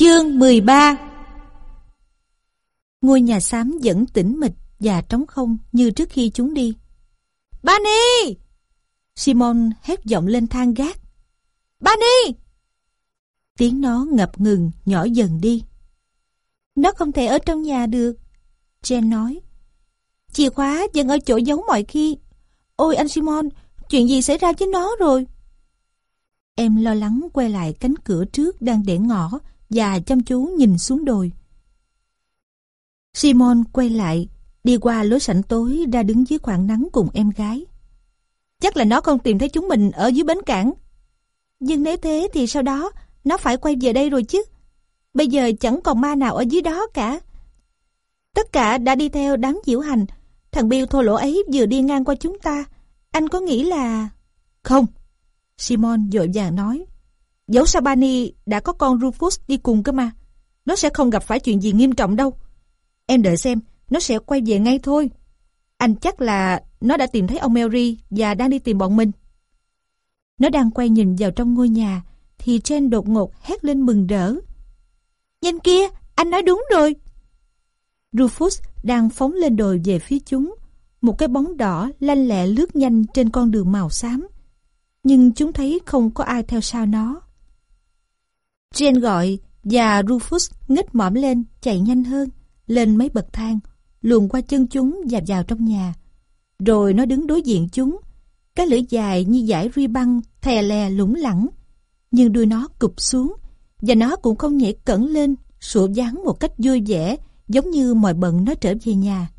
Chương 13 Ngôi nhà xám vẫn tĩnh mịch và trống không như trước khi chúng đi. Bani! Simon hét giọng lên thang gác. Bani! Tiếng nó ngập ngừng, nhỏ dần đi. Nó không thể ở trong nhà được. Jen nói. Chìa khóa vẫn ở chỗ giấu mọi khi. Ôi anh Simon, chuyện gì xảy ra với nó rồi? Em lo lắng quay lại cánh cửa trước đang để ngỏ và chăm chú nhìn xuống đồi. Simon quay lại, đi qua lối sảnh tối ra đứng dưới khoảng nắng cùng em gái. Chắc là nó không tìm thấy chúng mình ở dưới bến cảng. Nhưng nếu thế thì sau đó nó phải quay về đây rồi chứ. Bây giờ chẳng còn ma nào ở dưới đó cả. Tất cả đã đi theo đám diễu hành. Thằng Bill thô lỗ ấy vừa đi ngang qua chúng ta. Anh có nghĩ là... Không. Simon dội vàng nói. Dẫu Sabani đã có con Rufus đi cùng cơ mà. Nó sẽ không gặp phải chuyện gì nghiêm trọng đâu. Em đợi xem, nó sẽ quay về ngay thôi. Anh chắc là nó đã tìm thấy ông Mary và đang đi tìm bọn mình. Nó đang quay nhìn vào trong ngôi nhà, thì trên đột ngột hét lên mừng rỡ. Nhìn kia, anh nói đúng rồi. Rufus đang phóng lên đồi về phía chúng. Một cái bóng đỏ lanh lẹ lướt nhanh trên con đường màu xám. Nhưng chúng thấy không có ai theo sau nó. Jane gọi và Rufus nghích mõm lên chạy nhanh hơn, lên mấy bậc thang, luồn qua chân chúng và vào trong nhà. Rồi nó đứng đối diện chúng, cái lưỡi dài như dải ri băng thè lè lủng lẳng, nhưng đuôi nó cụp xuống và nó cũng không nhảy cẩn lên, sủa dáng một cách vui vẻ, giống như mọi bận nó trở về nhà.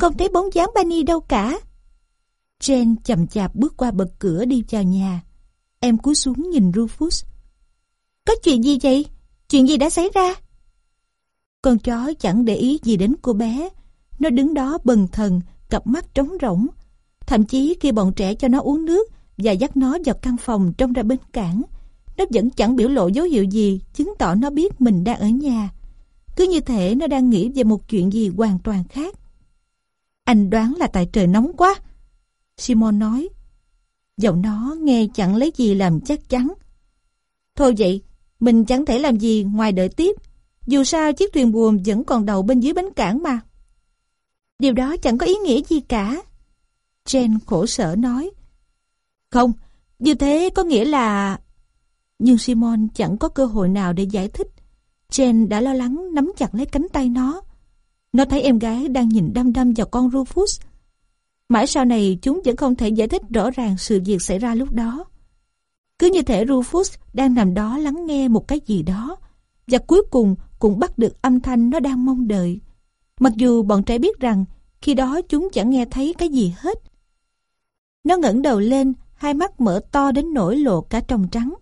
Không thấy bóng dáng Bunny đâu cả. Jane chậm chạp bước qua bậc cửa đi vào nhà. Em cúi xuống nhìn Rufus. Có chuyện gì vậy? Chuyện gì đã xảy ra? Con chó chẳng để ý gì đến cô bé. Nó đứng đó bần thần, cặp mắt trống rỗng. Thậm chí khi bọn trẻ cho nó uống nước và dắt nó vào căn phòng trông ra bên cảng, nó vẫn chẳng biểu lộ dấu hiệu gì chứng tỏ nó biết mình đang ở nhà. Cứ như thể nó đang nghĩ về một chuyện gì hoàn toàn khác. Anh đoán là tại trời nóng quá. Simon nói. Giọng nó nghe chẳng lấy gì làm chắc chắn. Thôi vậy, mình chẳng thể làm gì ngoài đợi tiếp. Dù sao chiếc thuyền buồm vẫn còn đầu bên dưới bến cảng mà. Điều đó chẳng có ý nghĩa gì cả. Jen khổ sở nói. Không, như thế có nghĩa là... Nhưng Simon chẳng có cơ hội nào để giải thích. Jen đã lo lắng nắm chặt lấy cánh tay nó. Nó thấy em gái đang nhìn đăm đăm vào con Rufus. Mãi sau này chúng vẫn không thể giải thích rõ ràng sự việc xảy ra lúc đó. Cứ như thể Rufus đang nằm đó lắng nghe một cái gì đó và cuối cùng cũng bắt được âm thanh nó đang mong đợi. Mặc dù bọn trẻ biết rằng khi đó chúng chẳng nghe thấy cái gì hết. Nó ngẩng đầu lên, hai mắt mở to đến nỗi lộ cả tròng trắng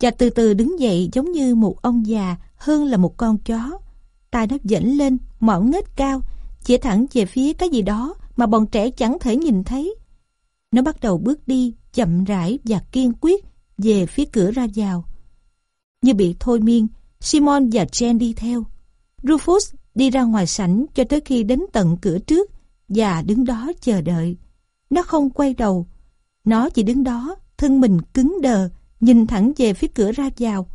và từ từ đứng dậy giống như một ông già hơn là một con chó. Tai nó dẫn lên, mõm nghếch cao, chỉ thẳng về phía cái gì đó mà bọn trẻ chẳng thể nhìn thấy. Nó bắt đầu bước đi chậm rãi và kiên quyết về phía cửa ra vào. Như bị thôi miên, Simon và Jen đi theo. Rufus đi ra ngoài sảnh cho tới khi đến tận cửa trước và đứng đó chờ đợi. Nó không quay đầu. Nó chỉ đứng đó, thân mình cứng đờ, nhìn thẳng về phía cửa ra vào.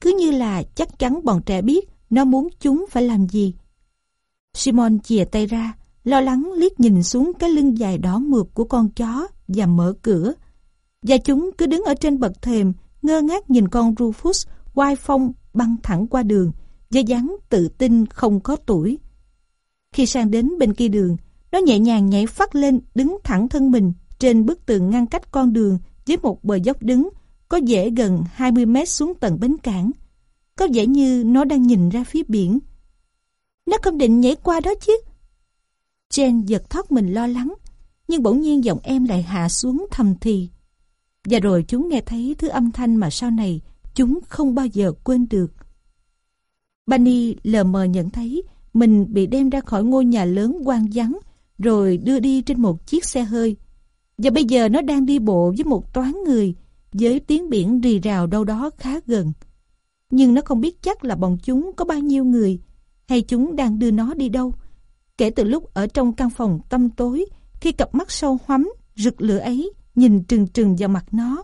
Cứ như là chắc chắn bọn trẻ biết nó muốn chúng phải làm gì. Simon chìa tay ra, lo lắng liếc nhìn xuống cái lưng dài đỏ mượt của con chó và mở cửa. Và chúng cứ đứng ở trên bậc thềm, ngơ ngác nhìn con Rufus quai phong băng thẳng qua đường, với dáng tự tin không có tuổi. Khi sang đến bên kia đường, nó nhẹ nhàng nhảy phát lên đứng thẳng thân mình trên bức tường ngăn cách con đường với một bờ dốc đứng có vẻ gần 20 mét xuống tầng bến cảng. Có vẻ như nó đang nhìn ra phía biển. Nó không định nhảy qua đó chứ. Jen giật thoát mình lo lắng, nhưng bỗng nhiên giọng em lại hạ xuống thầm thì. Và rồi chúng nghe thấy thứ âm thanh mà sau này chúng không bao giờ quên được. bani lờ mờ nhận thấy mình bị đem ra khỏi ngôi nhà lớn quang vắng, rồi đưa đi trên một chiếc xe hơi. Và bây giờ nó đang đi bộ với một toán người, với tiếng biển rì rào đâu đó khá gần. Nhưng nó không biết chắc là bọn chúng có bao nhiêu người, hay chúng đang đưa nó đi đâu. Kể từ lúc ở trong căn phòng tăm tối, khi cặp mắt sâu hoắm, rực lửa ấy nhìn trừng trừng vào mặt nó.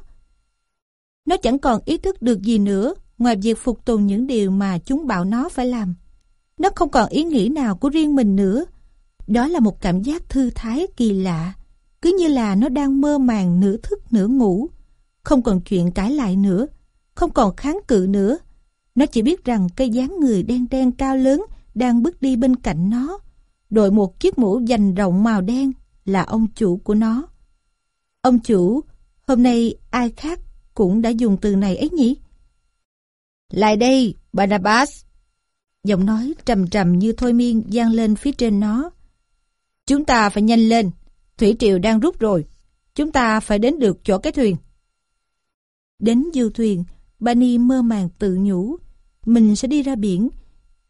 Nó chẳng còn ý thức được gì nữa ngoài việc phục tùng những điều mà chúng bảo nó phải làm. Nó không còn ý nghĩ nào của riêng mình nữa. Đó là một cảm giác thư thái kỳ lạ, cứ như là nó đang mơ màng nửa thức nửa ngủ. Không còn chuyện cãi lại nữa, không còn kháng cự nữa. Nó chỉ biết rằng cây dáng người đen đen cao lớn đang bước đi bên cạnh nó, đội một chiếc mũ dành rộng màu đen là ông chủ của nó. Ông chủ, hôm nay ai khác cũng đã dùng từ này ấy nhỉ? Lại đây, Barnabas. Giọng nói trầm trầm như thôi miên gian lên phía trên nó. Chúng ta phải nhanh lên, thủy triều đang rút rồi. Chúng ta phải đến được chỗ cái thuyền. Đến du thuyền, Bani mơ màng tự nhủ. Mình sẽ đi ra biển.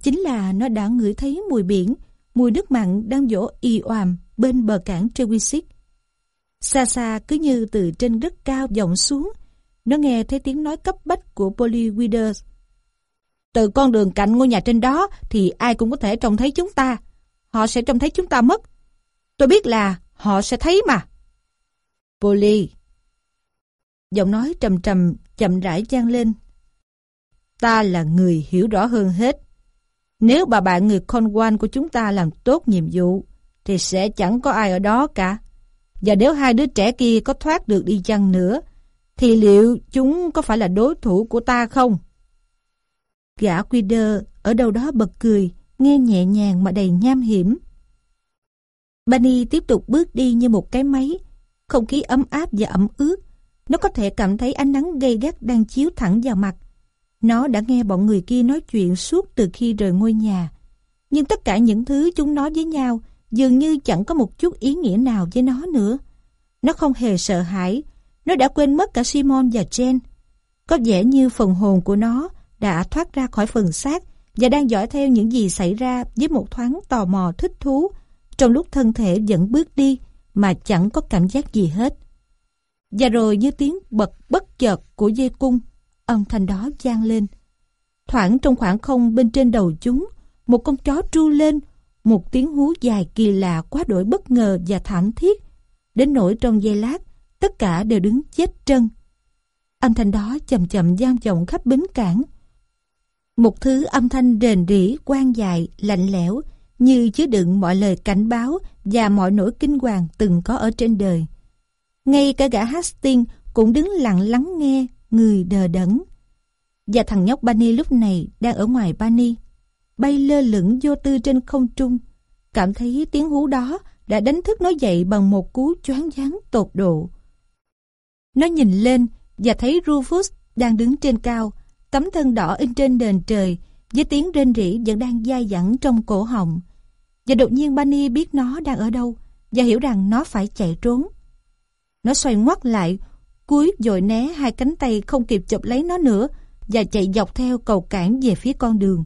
Chính là nó đã ngửi thấy mùi biển, mùi nước mặn đang dỗ y oàm bên bờ cảng Trewisic. Xa xa cứ như từ trên đất cao vọng xuống, nó nghe thấy tiếng nói cấp bách của Polly Withers. Từ con đường cạnh ngôi nhà trên đó thì ai cũng có thể trông thấy chúng ta. Họ sẽ trông thấy chúng ta mất. Tôi biết là họ sẽ thấy mà. Polly. Giọng nói trầm trầm, chậm rãi vang lên. Ta là người hiểu rõ hơn hết. Nếu bà bạn người Conwan của chúng ta làm tốt nhiệm vụ, thì sẽ chẳng có ai ở đó cả. Và nếu hai đứa trẻ kia có thoát được đi chăng nữa, thì liệu chúng có phải là đối thủ của ta không? Gã quy đơ ở đâu đó bật cười, nghe nhẹ nhàng mà đầy nham hiểm. Bunny tiếp tục bước đi như một cái máy, không khí ấm áp và ẩm ướt. Nó có thể cảm thấy ánh nắng gay gắt đang chiếu thẳng vào mặt. Nó đã nghe bọn người kia nói chuyện suốt từ khi rời ngôi nhà. Nhưng tất cả những thứ chúng nói với nhau dường như chẳng có một chút ý nghĩa nào với nó nữa. Nó không hề sợ hãi, nó đã quên mất cả Simon và Jen. Có vẻ như phần hồn của nó đã thoát ra khỏi phần xác và đang dõi theo những gì xảy ra với một thoáng tò mò thích thú trong lúc thân thể vẫn bước đi mà chẳng có cảm giác gì hết. Và rồi như tiếng bật bất chợt của dây cung, âm thanh đó vang lên. Thoảng trong khoảng không bên trên đầu chúng, một con chó tru lên, một tiếng hú dài kỳ lạ quá đổi bất ngờ và thảm thiết. Đến nỗi trong giây lát, tất cả đều đứng chết trân. Âm thanh đó chậm chậm giam vọng khắp bến cảng. Một thứ âm thanh rền rỉ, quan dài, lạnh lẽo, như chứa đựng mọi lời cảnh báo và mọi nỗi kinh hoàng từng có ở trên đời. Ngay cả gã Hastings cũng đứng lặng lắng nghe, người đờ đẫn. Và thằng nhóc Bani lúc này đang ở ngoài Bani, bay lơ lửng vô tư trên không trung, cảm thấy tiếng hú đó đã đánh thức nó dậy bằng một cú choáng váng tột độ. Nó nhìn lên và thấy Rufus đang đứng trên cao, tấm thân đỏ in trên nền trời, với tiếng rên rỉ vẫn đang dai dẳng trong cổ họng. Và đột nhiên Bunny biết nó đang ở đâu và hiểu rằng nó phải chạy trốn. Nó xoay ngoắt lại, cúi dội né hai cánh tay không kịp chụp lấy nó nữa và chạy dọc theo cầu cảng về phía con đường.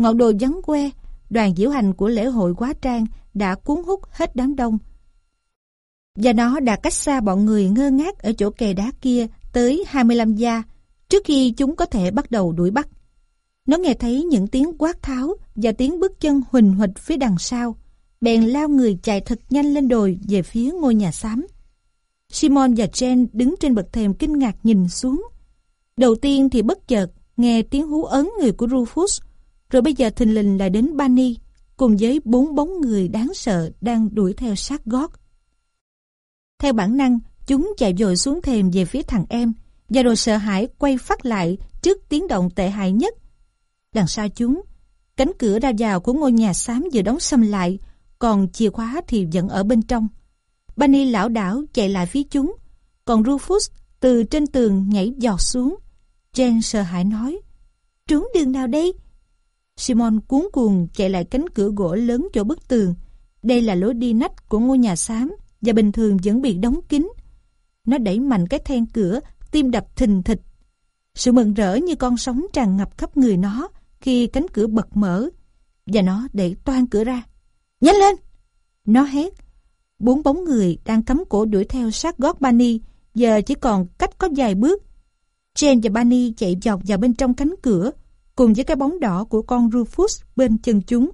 Ngọn đồ vắng que, đoàn diễu hành của lễ hội quá trang đã cuốn hút hết đám đông. Và nó đã cách xa bọn người ngơ ngác ở chỗ kè đá kia tới 25 gia trước khi chúng có thể bắt đầu đuổi bắt. Nó nghe thấy những tiếng quát tháo và tiếng bước chân huỳnh huỵch phía đằng sau. Bèn lao người chạy thật nhanh lên đồi về phía ngôi nhà xám. Simon và Jen đứng trên bậc thềm kinh ngạc nhìn xuống. Đầu tiên thì bất chợt nghe tiếng hú ấn người của Rufus, rồi bây giờ thình lình lại đến Bani cùng với bốn bóng người đáng sợ đang đuổi theo sát gót. Theo bản năng, chúng chạy dội xuống thềm về phía thằng em, và rồi sợ hãi quay phát lại trước tiếng động tệ hại nhất. Đằng sau chúng, cánh cửa ra vào của ngôi nhà xám vừa đóng sầm lại, còn chìa khóa thì vẫn ở bên trong. Bani lão đảo chạy lại phía chúng, còn Rufus từ trên tường nhảy giọt xuống. Jen sợ hãi nói, trốn đường nào đây? Simon cuốn cuồng chạy lại cánh cửa gỗ lớn chỗ bức tường. Đây là lối đi nách của ngôi nhà xám và bình thường vẫn bị đóng kín. Nó đẩy mạnh cái then cửa, tim đập thình thịch. Sự mừng rỡ như con sóng tràn ngập khắp người nó khi cánh cửa bật mở và nó đẩy toan cửa ra. Nhanh lên! Nó hét. Bốn bóng người đang cắm cổ đuổi theo sát gót Bani giờ chỉ còn cách có vài bước. jane và Bani chạy dọc vào bên trong cánh cửa cùng với cái bóng đỏ của con Rufus bên chân chúng.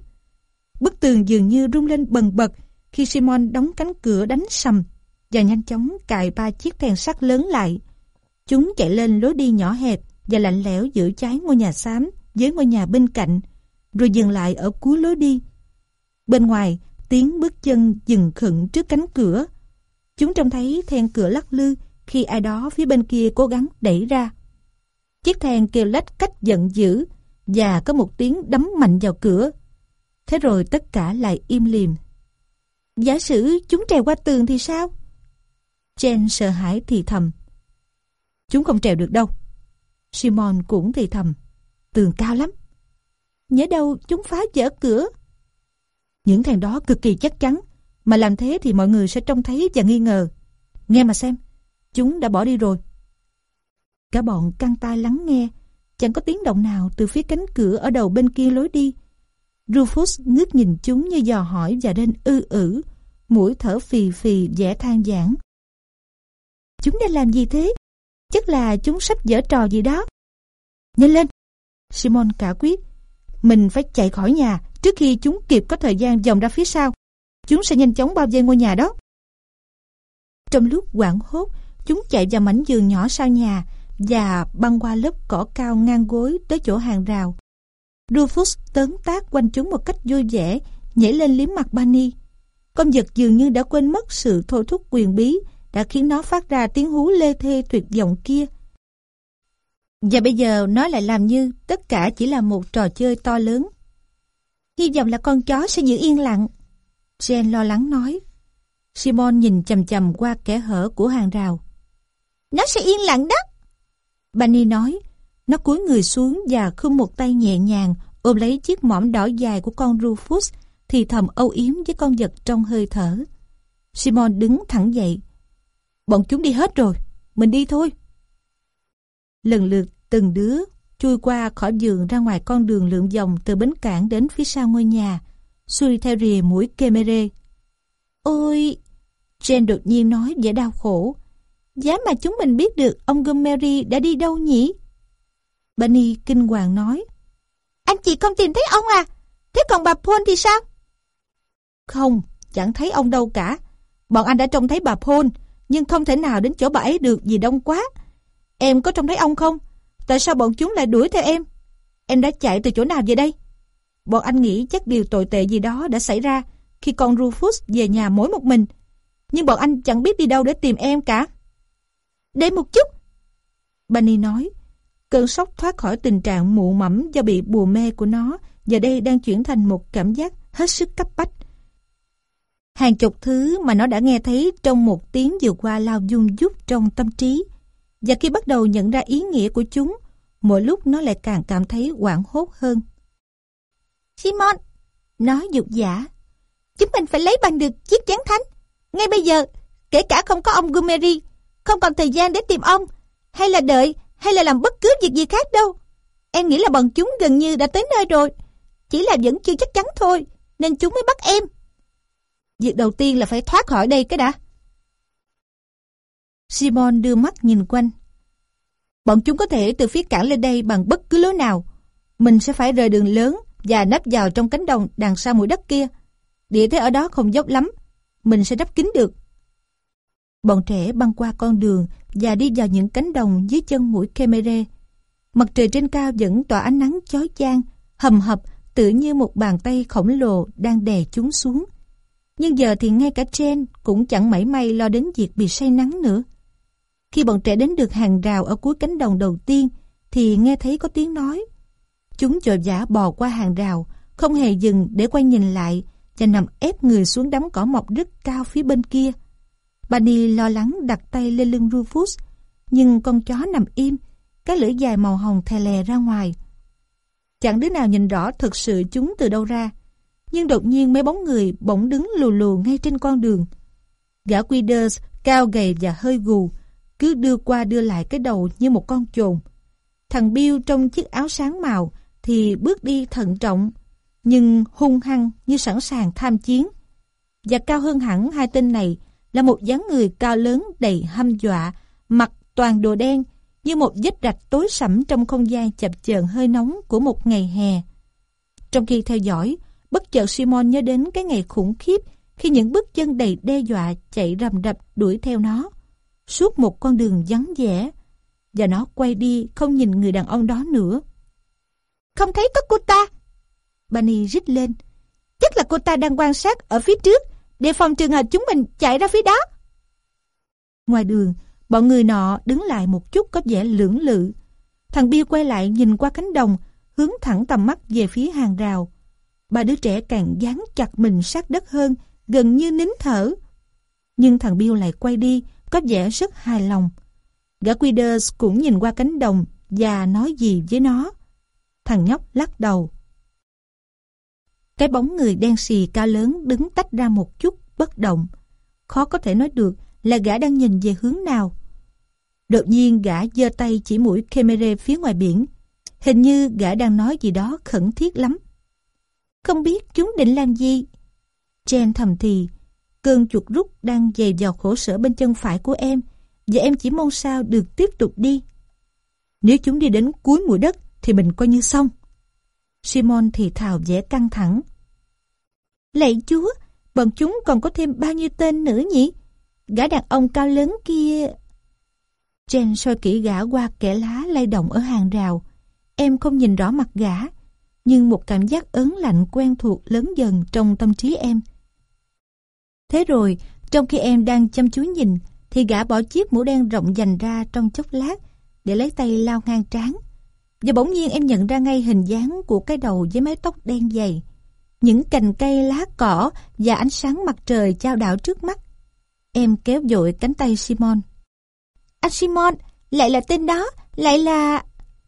Bức tường dường như rung lên bần bật khi Simon đóng cánh cửa đánh sầm và nhanh chóng cài ba chiếc thèn sắt lớn lại. Chúng chạy lên lối đi nhỏ hẹp và lạnh lẽo giữa trái ngôi nhà xám với ngôi nhà bên cạnh, rồi dừng lại ở cuối lối đi. Bên ngoài, tiếng bước chân dừng khựng trước cánh cửa. Chúng trông thấy then cửa lắc lư khi ai đó phía bên kia cố gắng đẩy ra. Chiếc thèn kêu lách cách giận dữ và có một tiếng đấm mạnh vào cửa. Thế rồi tất cả lại im lìm. Giả sử chúng trèo qua tường thì sao? Jen sợ hãi thì thầm. Chúng không trèo được đâu. Simon cũng thì thầm. Tường cao lắm. Nhớ đâu chúng phá vỡ cửa. Những thằng đó cực kỳ chắc chắn. Mà làm thế thì mọi người sẽ trông thấy và nghi ngờ. Nghe mà xem. Chúng đã bỏ đi rồi. Cả bọn căng tai lắng nghe. Chẳng có tiếng động nào từ phía cánh cửa ở đầu bên kia lối đi. Rufus ngước nhìn chúng như dò hỏi và đến ư ử, mũi thở phì phì vẻ than giảng. Chúng đang làm gì thế? Chắc là chúng sắp dở trò gì đó. Nhanh lên! Simon cả quyết. Mình phải chạy khỏi nhà trước khi chúng kịp có thời gian dòng ra phía sau. Chúng sẽ nhanh chóng bao vây ngôi nhà đó. Trong lúc quảng hốt, chúng chạy vào mảnh giường nhỏ sau nhà và băng qua lớp cỏ cao ngang gối tới chỗ hàng rào. Rufus tấn tác quanh chúng một cách vui vẻ, nhảy lên liếm mặt Bunny. Con vật dường như đã quên mất sự thôi thúc quyền bí đã khiến nó phát ra tiếng hú lê thê tuyệt vọng kia. Và bây giờ nó lại làm như tất cả chỉ là một trò chơi to lớn. Hy vọng là con chó sẽ giữ yên lặng. Jen lo lắng nói. Simon nhìn chầm chầm qua kẻ hở của hàng rào. Nó sẽ yên lặng đó. Bunny nói. Nó cúi người xuống và khum một tay nhẹ nhàng ôm lấy chiếc mõm đỏ dài của con Rufus thì thầm âu yếm với con vật trong hơi thở. Simon đứng thẳng dậy. Bọn chúng đi hết rồi, mình đi thôi. Lần lượt từng đứa chui qua khỏi giường ra ngoài con đường lượn vòng từ bến cảng đến phía sau ngôi nhà, xuôi theo rìa mũi kemere. Ôi! Jen đột nhiên nói vẻ đau khổ. Giá mà chúng mình biết được ông Gomery đã đi đâu nhỉ? Bunny kinh hoàng nói. Anh chị không tìm thấy ông à? Thế còn bà Paul thì sao? Không, chẳng thấy ông đâu cả. Bọn anh đã trông thấy bà Paul, nhưng không thể nào đến chỗ bà ấy được vì đông quá. Em có trông thấy ông không? Tại sao bọn chúng lại đuổi theo em? Em đã chạy từ chỗ nào về đây? Bọn anh nghĩ chắc điều tồi tệ gì đó đã xảy ra khi con Rufus về nhà mỗi một mình. Nhưng bọn anh chẳng biết đi đâu để tìm em cả. Để một chút. Bunny nói, cơn sốc thoát khỏi tình trạng mụ mẫm do bị bùa mê của nó giờ đây đang chuyển thành một cảm giác hết sức cấp bách. Hàng chục thứ mà nó đã nghe thấy trong một tiếng vừa qua lao dung dút trong tâm trí. Và khi bắt đầu nhận ra ý nghĩa của chúng, mỗi lúc nó lại càng cảm thấy quảng hốt hơn. Simon, nói dục giả, chúng mình phải lấy bằng được chiếc chén thánh. Ngay bây giờ, kể cả không có ông Gumeri, không còn thời gian để tìm ông, hay là đợi, hay là làm bất cứ việc gì khác đâu. Em nghĩ là bọn chúng gần như đã tới nơi rồi. Chỉ là vẫn chưa chắc chắn thôi, nên chúng mới bắt em. Việc đầu tiên là phải thoát khỏi đây cái đã. Simon đưa mắt nhìn quanh. Bọn chúng có thể từ phía cảng lên đây bằng bất cứ lối nào. Mình sẽ phải rời đường lớn và nấp vào trong cánh đồng đằng sau mũi đất kia. Địa thế ở đó không dốc lắm. Mình sẽ đắp kín được. Bọn trẻ băng qua con đường và đi vào những cánh đồng dưới chân mũi Kemere. Mặt trời trên cao vẫn tỏa ánh nắng chói chang, hầm hập, tự như một bàn tay khổng lồ đang đè chúng xuống. Nhưng giờ thì ngay cả Jen cũng chẳng mảy may lo đến việc bị say nắng nữa. Khi bọn trẻ đến được hàng rào ở cuối cánh đồng đầu tiên, thì nghe thấy có tiếng nói. Chúng chội vã bò qua hàng rào, không hề dừng để quay nhìn lại và nằm ép người xuống đám cỏ mọc rất cao phía bên kia. Bunny lo lắng đặt tay lên lưng Rufus, nhưng con chó nằm im, cái lưỡi dài màu hồng thè lè ra ngoài. Chẳng đứa nào nhìn rõ thực sự chúng từ đâu ra, nhưng đột nhiên mấy bóng người bỗng đứng lù lù ngay trên con đường. Gã Quiders cao gầy và hơi gù, cứ đưa qua đưa lại cái đầu như một con chồn. Thằng Bill trong chiếc áo sáng màu thì bước đi thận trọng, nhưng hung hăng như sẵn sàng tham chiến. Và cao hơn hẳn hai tên này là một dáng người cao lớn đầy hăm dọa, mặc toàn đồ đen như một vết rạch tối sẫm trong không gian chập chờn hơi nóng của một ngày hè. Trong khi theo dõi, bất chợt Simon nhớ đến cái ngày khủng khiếp khi những bước chân đầy đe dọa chạy rầm rập đuổi theo nó suốt một con đường vắng vẻ và nó quay đi không nhìn người đàn ông đó nữa. Không thấy có cô ta. Bunny rít lên. Chắc là cô ta đang quan sát ở phía trước, đề phòng trường hợp chúng mình chạy ra phía đó. Ngoài đường, bọn người nọ đứng lại một chút có vẻ lưỡng lự. Thằng Bill quay lại nhìn qua cánh đồng, hướng thẳng tầm mắt về phía hàng rào. Ba đứa trẻ càng dán chặt mình sát đất hơn, gần như nín thở. Nhưng thằng Bill lại quay đi, có vẻ rất hài lòng. Gã Quiders cũng nhìn qua cánh đồng và nói gì với nó. Thằng nhóc lắc đầu. Cái bóng người đen xì cao lớn đứng tách ra một chút, bất động. Khó có thể nói được là gã đang nhìn về hướng nào. Đột nhiên gã giơ tay chỉ mũi Kemere phía ngoài biển. Hình như gã đang nói gì đó khẩn thiết lắm. Không biết chúng định làm gì? Jen thầm thì, cơn chuột rút đang dày vào khổ sở bên chân phải của em và em chỉ mong sao được tiếp tục đi. Nếu chúng đi đến cuối mũi đất thì mình coi như xong. Simon thì thào vẻ căng thẳng. Lạy chúa, bọn chúng còn có thêm bao nhiêu tên nữa nhỉ? Gã đàn ông cao lớn kia... Jen soi kỹ gã qua kẻ lá lay động ở hàng rào. Em không nhìn rõ mặt gã, nhưng một cảm giác ớn lạnh quen thuộc lớn dần trong tâm trí em. Thế rồi, trong khi em đang chăm chú nhìn, thì gã bỏ chiếc mũ đen rộng dành ra trong chốc lát để lấy tay lao ngang trán. Và bỗng nhiên em nhận ra ngay hình dáng của cái đầu với mái tóc đen dày. Những cành cây lá cỏ và ánh sáng mặt trời trao đảo trước mắt. Em kéo dội cánh tay Simon. Anh Simon, lại là tên đó, lại là...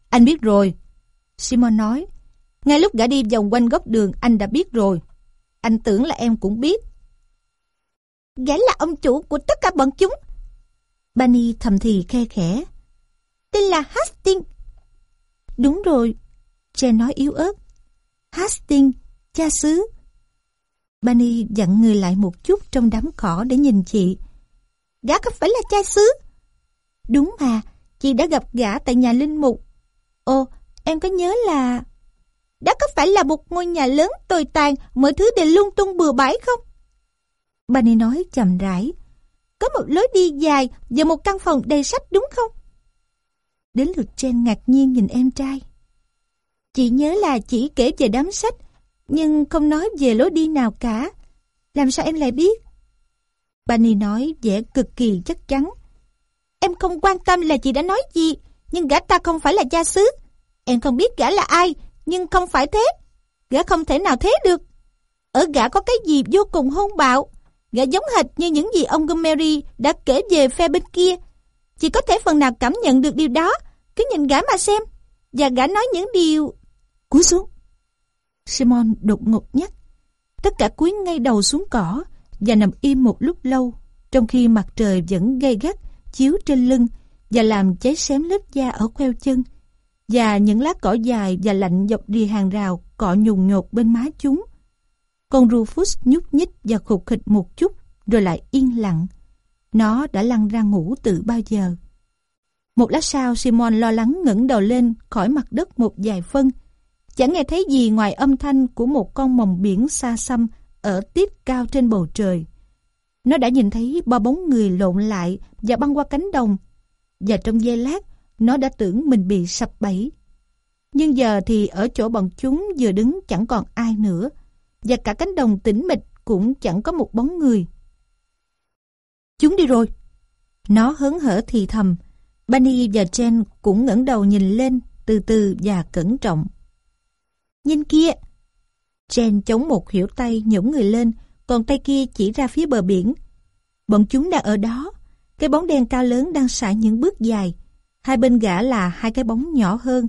Anh biết rồi. Simon nói. Ngay lúc gã đi vòng quanh góc đường anh đã biết rồi. Anh tưởng là em cũng biết. Gã là ông chủ của tất cả bọn chúng. Bunny thầm thì khe khẽ. Tên là Hastings. Đúng rồi. Jen nói yếu ớt. Hastings, cha xứ. Bunny dặn người lại một chút trong đám cỏ để nhìn chị. Gã có phải là cha xứ? Đúng mà, chị đã gặp gã tại nhà linh mục. Ồ, em có nhớ là... Đó có phải là một ngôi nhà lớn tồi tàn, mọi thứ đều lung tung bừa bãi không? Bunny nói chậm rãi. Có một lối đi dài và một căn phòng đầy sách đúng không? Đến lượt Jen ngạc nhiên nhìn em trai. Chị nhớ là chỉ kể về đám sách, nhưng không nói về lối đi nào cả. Làm sao em lại biết? Bunny nói vẻ cực kỳ chắc chắn. Em không quan tâm là chị đã nói gì, nhưng gã ta không phải là cha xứ. Em không biết gã là ai, nhưng không phải thế. Gã không thể nào thế được. Ở gã có cái gì vô cùng hôn bạo. Gã giống hệt như những gì ông Gomery đã kể về phe bên kia. Chỉ có thể phần nào cảm nhận được điều đó. Cứ nhìn gã mà xem. Và gã nói những điều... Cúi xuống. Simon đột ngột nhắc. Tất cả cúi ngay đầu xuống cỏ và nằm im một lúc lâu, trong khi mặt trời vẫn gay gắt chiếu trên lưng và làm cháy xém lớp da ở queo chân và những lá cỏ dài và lạnh dọc đi hàng rào cọ nhùng nhột bên má chúng. Con Rufus nhúc nhích và khục khịch một chút rồi lại yên lặng. Nó đã lăn ra ngủ từ bao giờ. Một lát sau Simon lo lắng ngẩng đầu lên khỏi mặt đất một vài phân. Chẳng nghe thấy gì ngoài âm thanh của một con mồng biển xa xăm ở tiết cao trên bầu trời. Nó đã nhìn thấy ba bóng người lộn lại và băng qua cánh đồng. Và trong giây lát, nó đã tưởng mình bị sập bẫy. Nhưng giờ thì ở chỗ bọn chúng vừa đứng chẳng còn ai nữa. Và cả cánh đồng tĩnh mịch cũng chẳng có một bóng người. Chúng đi rồi. Nó hớn hở thì thầm. Bunny và Jen cũng ngẩng đầu nhìn lên từ từ và cẩn trọng. Nhìn kia! Jen chống một hiểu tay nhổm người lên, còn tay kia chỉ ra phía bờ biển. Bọn chúng đang ở đó. Cái bóng đen cao lớn đang sải những bước dài. Hai bên gã là hai cái bóng nhỏ hơn,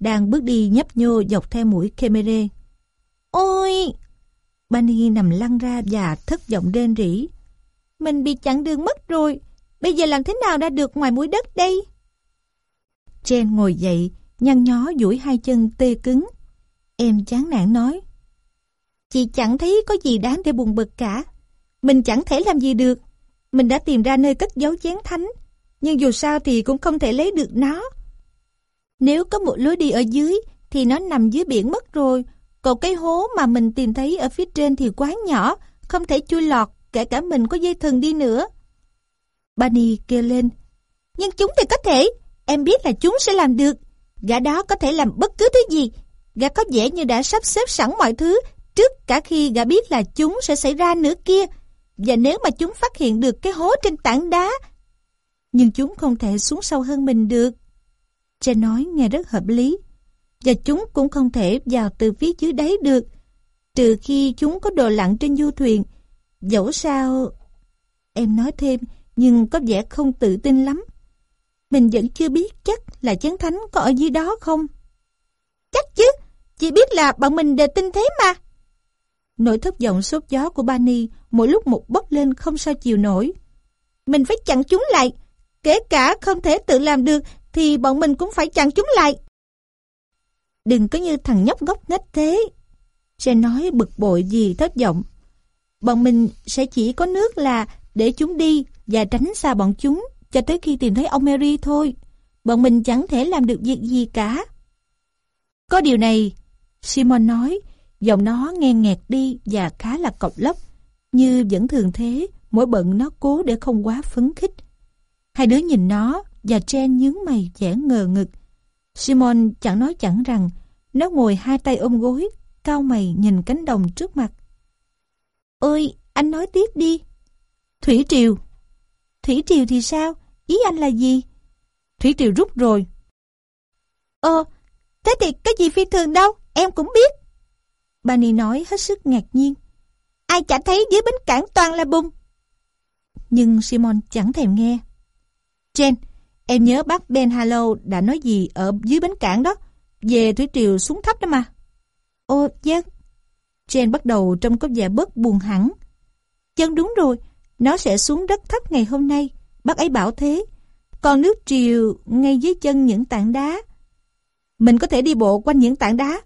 đang bước đi nhấp nhô dọc theo mũi Kemere. Ôi! Bunny nằm lăn ra và thất vọng rên rỉ. Mình bị chặn đường mất rồi. Bây giờ làm thế nào ra được ngoài mũi đất đây? Jen ngồi dậy, nhăn nhó duỗi hai chân tê cứng. Em chán nản nói. Chị chẳng thấy có gì đáng để buồn bực cả. Mình chẳng thể làm gì được. Mình đã tìm ra nơi cất giấu chén thánh, nhưng dù sao thì cũng không thể lấy được nó. Nếu có một lối đi ở dưới, thì nó nằm dưới biển mất rồi. Còn cái hố mà mình tìm thấy ở phía trên thì quá nhỏ, không thể chui lọt, kể cả mình có dây thừng đi nữa. Bunny kêu lên. Nhưng chúng thì có thể, em biết là chúng sẽ làm được. Gã đó có thể làm bất cứ thứ gì. Gã có vẻ như đã sắp xếp sẵn mọi thứ trước cả khi gã biết là chúng sẽ xảy ra nữa kia. Và nếu mà chúng phát hiện được cái hố trên tảng đá, nhưng chúng không thể xuống sâu hơn mình được. Cha nói nghe rất hợp lý. Và chúng cũng không thể vào từ phía dưới đáy được, trừ khi chúng có đồ lặn trên du thuyền. Dẫu sao... Em nói thêm, nhưng có vẻ không tự tin lắm. Mình vẫn chưa biết chắc là chén thánh có ở dưới đó không. Chắc chứ, chỉ biết là bọn mình đề tin thế mà. Nỗi thất vọng sốt gió của Bani mỗi lúc một bốc lên không sao chịu nổi. Mình phải chặn chúng lại, kể cả không thể tự làm được thì bọn mình cũng phải chặn chúng lại. Đừng có như thằng nhóc ngốc nghếch thế. Sẽ nói bực bội gì thất vọng. Bọn mình sẽ chỉ có nước là để chúng đi và tránh xa bọn chúng cho tới khi tìm thấy ông Mary thôi. Bọn mình chẳng thể làm được việc gì cả. Có điều này, Simon nói, giọng nó nghe nghẹt đi và khá là cọc lốc. Như vẫn thường thế, mỗi bận nó cố để không quá phấn khích. Hai đứa nhìn nó và Jen nhướng mày vẻ ngờ ngực. Simon chẳng nói chẳng rằng, nó ngồi hai tay ôm gối, cao mày nhìn cánh đồng trước mặt. Ôi, anh nói tiếp đi. Thủy Triều. Thủy Triều thì sao? Ý anh là gì? Thủy Triều rút rồi. Ờ, thế thì cái gì phi thường đâu, em cũng biết. Bani nói hết sức ngạc nhiên. Ai chả thấy dưới bến cảng toàn là bùng. Nhưng Simon chẳng thèm nghe. Jen, em nhớ bác Ben Hallow đã nói gì ở dưới bến cảng đó, về thủy triều xuống thấp đó mà. Ồ, dân. Jen bắt đầu trông có vẻ bớt buồn hẳn. Chân đúng rồi, nó sẽ xuống đất thấp ngày hôm nay. Bác ấy bảo thế. Còn nước triều ngay dưới chân những tảng đá. Mình có thể đi bộ quanh những tảng đá.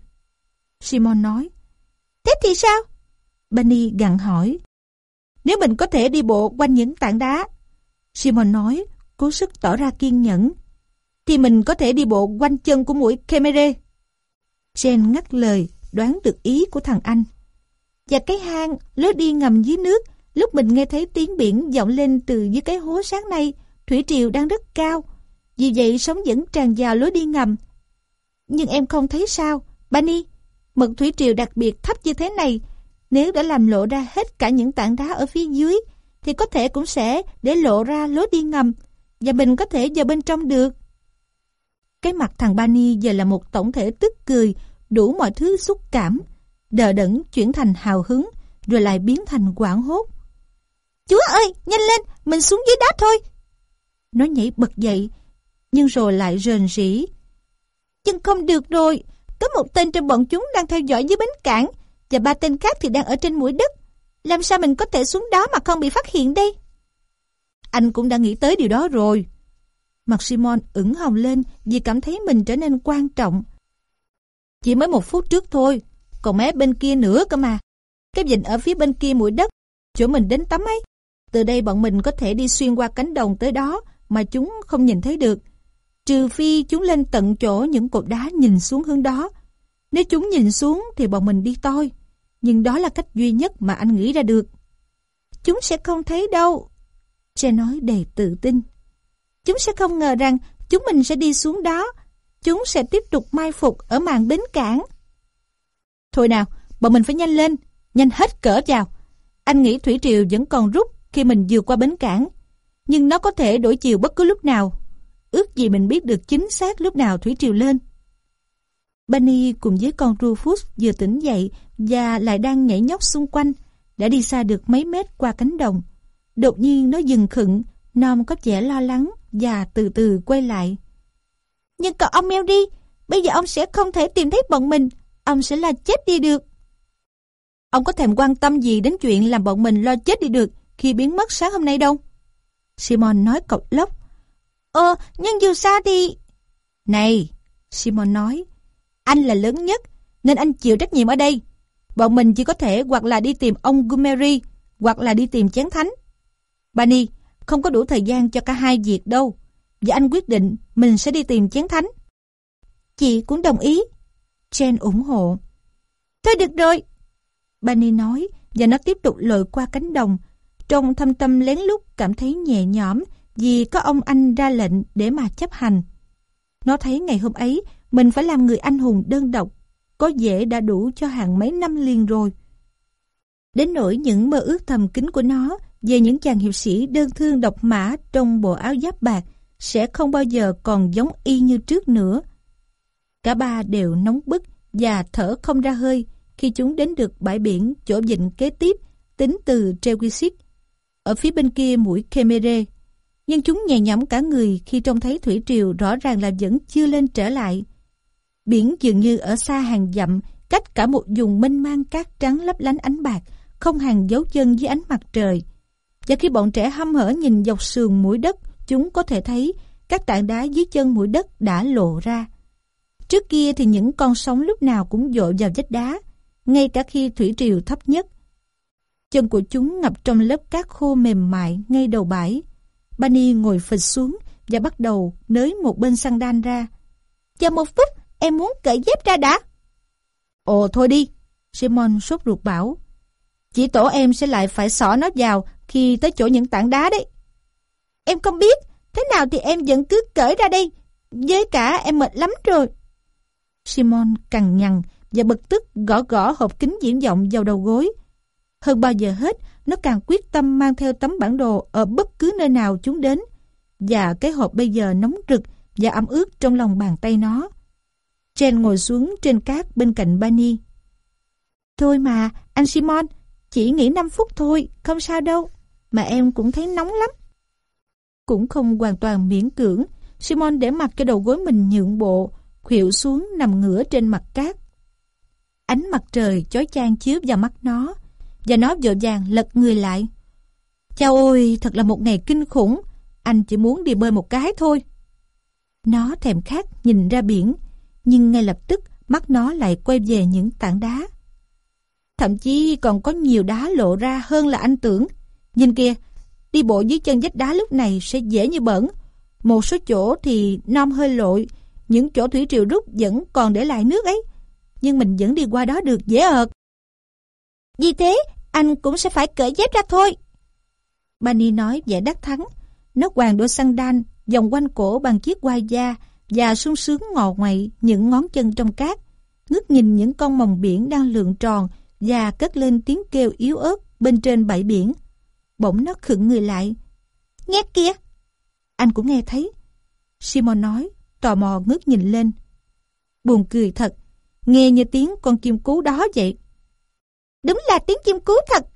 Simon nói. Thế thì sao? Bunny gặn hỏi. Nếu mình có thể đi bộ quanh những tảng đá. Simon nói, cố sức tỏ ra kiên nhẫn. Thì mình có thể đi bộ quanh chân của mũi Kemere. Jen ngắt lời, đoán được ý của thằng anh. Và cái hang, lối đi ngầm dưới nước, lúc mình nghe thấy tiếng biển vọng lên từ dưới cái hố sáng nay, thủy triều đang rất cao. Vì vậy sóng vẫn tràn vào lối đi ngầm. Nhưng em không thấy sao, Bani, mực thủy triều đặc biệt thấp như thế này, nếu đã làm lộ ra hết cả những tảng đá ở phía dưới, thì có thể cũng sẽ để lộ ra lối đi ngầm, và mình có thể vào bên trong được. Cái mặt thằng Bani giờ là một tổng thể tức cười, đủ mọi thứ xúc cảm, đờ đẫn chuyển thành hào hứng, rồi lại biến thành quảng hốt. Chúa ơi, nhanh lên, mình xuống dưới đá thôi. Nó nhảy bật dậy, nhưng rồi lại rền rỉ. Nhưng không được rồi, có một tên trong bọn chúng đang theo dõi dưới bến cảng, và ba tên khác thì đang ở trên mũi đất. Làm sao mình có thể xuống đó mà không bị phát hiện đây? Anh cũng đã nghĩ tới điều đó rồi. Mặt Simon ửng hồng lên vì cảm thấy mình trở nên quan trọng. Chỉ mới một phút trước thôi, còn mé bên kia nữa cơ mà. Cái vịnh ở phía bên kia mũi đất, chỗ mình đến tắm ấy. Từ đây bọn mình có thể đi xuyên qua cánh đồng tới đó mà chúng không nhìn thấy được. Trừ phi chúng lên tận chỗ những cột đá nhìn xuống hướng đó. Nếu chúng nhìn xuống thì bọn mình đi toi. Nhưng đó là cách duy nhất mà anh nghĩ ra được. Chúng sẽ không thấy đâu. Che nói đầy tự tin. Chúng sẽ không ngờ rằng chúng mình sẽ đi xuống đó. Chúng sẽ tiếp tục mai phục ở màn bến cảng. Thôi nào, bọn mình phải nhanh lên, nhanh hết cỡ vào. Anh nghĩ thủy triều vẫn còn rút khi mình vượt qua bến cảng. Nhưng nó có thể đổi chiều bất cứ lúc nào. Ước gì mình biết được chính xác lúc nào thủy triều lên. Bunny cùng với con Rufus vừa tỉnh dậy và lại đang nhảy nhót xung quanh, đã đi xa được mấy mét qua cánh đồng. Đột nhiên nó dừng khựng, Nom có vẻ lo lắng và từ từ quay lại. Nhưng cậu ông mèo đi, bây giờ ông sẽ không thể tìm thấy bọn mình, ông sẽ là chết đi được. Ông có thèm quan tâm gì đến chuyện làm bọn mình lo chết đi được khi biến mất sáng hôm nay đâu? Simon nói cậu lốc. Ờ, nhưng dù sao thì... Này, Simon nói, anh là lớn nhất, nên anh chịu trách nhiệm ở đây. Bọn mình chỉ có thể hoặc là đi tìm ông Gumeri, hoặc là đi tìm chén thánh. Bani, không có đủ thời gian cho cả hai việc đâu. Và anh quyết định mình sẽ đi tìm chén thánh. Chị cũng đồng ý. Jen ủng hộ. Thôi được rồi. Bunny nói và nó tiếp tục lội qua cánh đồng. Trong thâm tâm lén lút cảm thấy nhẹ nhõm vì có ông anh ra lệnh để mà chấp hành. Nó thấy ngày hôm ấy mình phải làm người anh hùng đơn độc, có vẻ đã đủ cho hàng mấy năm liền rồi. Đến nỗi những mơ ước thầm kín của nó về những chàng hiệp sĩ đơn thương độc mã trong bộ áo giáp bạc sẽ không bao giờ còn giống y như trước nữa. Cả ba đều nóng bức và thở không ra hơi khi chúng đến được bãi biển chỗ vịnh kế tiếp tính từ Trewisic ở phía bên kia mũi Kemere. Nhưng chúng nhẹ nhõm cả người khi trông thấy thủy triều rõ ràng là vẫn chưa lên trở lại. Biển dường như ở xa hàng dặm, cách cả một vùng mênh mang cát trắng lấp lánh ánh bạc, không hàng dấu chân dưới ánh mặt trời. Và khi bọn trẻ hâm hở nhìn dọc sườn mũi đất, chúng có thể thấy các tảng đá dưới chân mũi đất đã lộ ra. Trước kia thì những con sóng lúc nào cũng dội vào vách đá, ngay cả khi thủy triều thấp nhất. Chân của chúng ngập trong lớp cát khô mềm mại ngay đầu bãi. Bani ngồi phịch xuống và bắt đầu nới một bên xăng đan ra. Chờ một phút, em muốn cởi dép ra đã. Ồ thôi đi, Simon sốt ruột bảo. Chỉ tổ em sẽ lại phải xỏ nó vào khi tới chỗ những tảng đá đấy. Em không biết, thế nào thì em vẫn cứ cởi ra đi, Với cả em mệt lắm rồi. Simon cằn nhằn và bực tức gõ gõ hộp kính diễn vọng vào đầu gối. Hơn bao giờ hết, nó càng quyết tâm mang theo tấm bản đồ ở bất cứ nơi nào chúng đến. Và cái hộp bây giờ nóng rực và ẩm ướt trong lòng bàn tay nó. Jen ngồi xuống trên cát bên cạnh Bani. Thôi mà, anh Simon, chỉ nghỉ 5 phút thôi, không sao đâu. Mà em cũng thấy nóng lắm. Cũng không hoàn toàn miễn cưỡng, Simon để mặt cho đầu gối mình nhượng bộ, khuỵu xuống nằm ngửa trên mặt cát. Ánh mặt trời chói chang chiếu vào mắt nó, và nó vội vàng lật người lại. Chao ôi, thật là một ngày kinh khủng, anh chỉ muốn đi bơi một cái thôi. Nó thèm khát nhìn ra biển, nhưng ngay lập tức mắt nó lại quay về những tảng đá. Thậm chí còn có nhiều đá lộ ra hơn là anh tưởng. Nhìn kìa, đi bộ dưới chân vách đá lúc này sẽ dễ như bẩn. Một số chỗ thì non hơi lội, những chỗ thủy triều rút vẫn còn để lại nước ấy. Nhưng mình vẫn đi qua đó được dễ ợt. Vì thế, anh cũng sẽ phải cởi dép ra thôi. Bani nói vẻ đắc thắng. Nó quàng đôi xăng đan, vòng quanh cổ bằng chiếc quai da và sung sướng ngò ngoậy những ngón chân trong cát. Ngước nhìn những con mồng biển đang lượn tròn và cất lên tiếng kêu yếu ớt bên trên bãi biển. Bỗng nó khựng người lại. Nghe kìa! Anh cũng nghe thấy. Simon nói, tò mò ngước nhìn lên. Buồn cười thật, nghe như tiếng con chim cú đó vậy. Đúng là tiếng chim cú thật.